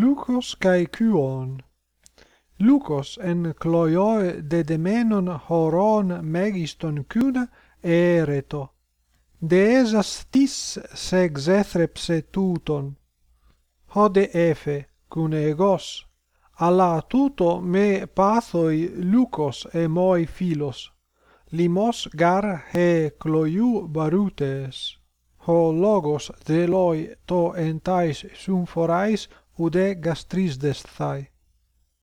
Lucos kai Cuon. Lucos en cloioe dedemenon horon megiston Cuna ereto. Deesas tis se exethrepse tuton. Hode efe, cune egos, alla tuto me pathoi lucos e moi philos, limos gar he cloiu barutes. Ho logos deloi to entais sumforais ude gastrisdes thai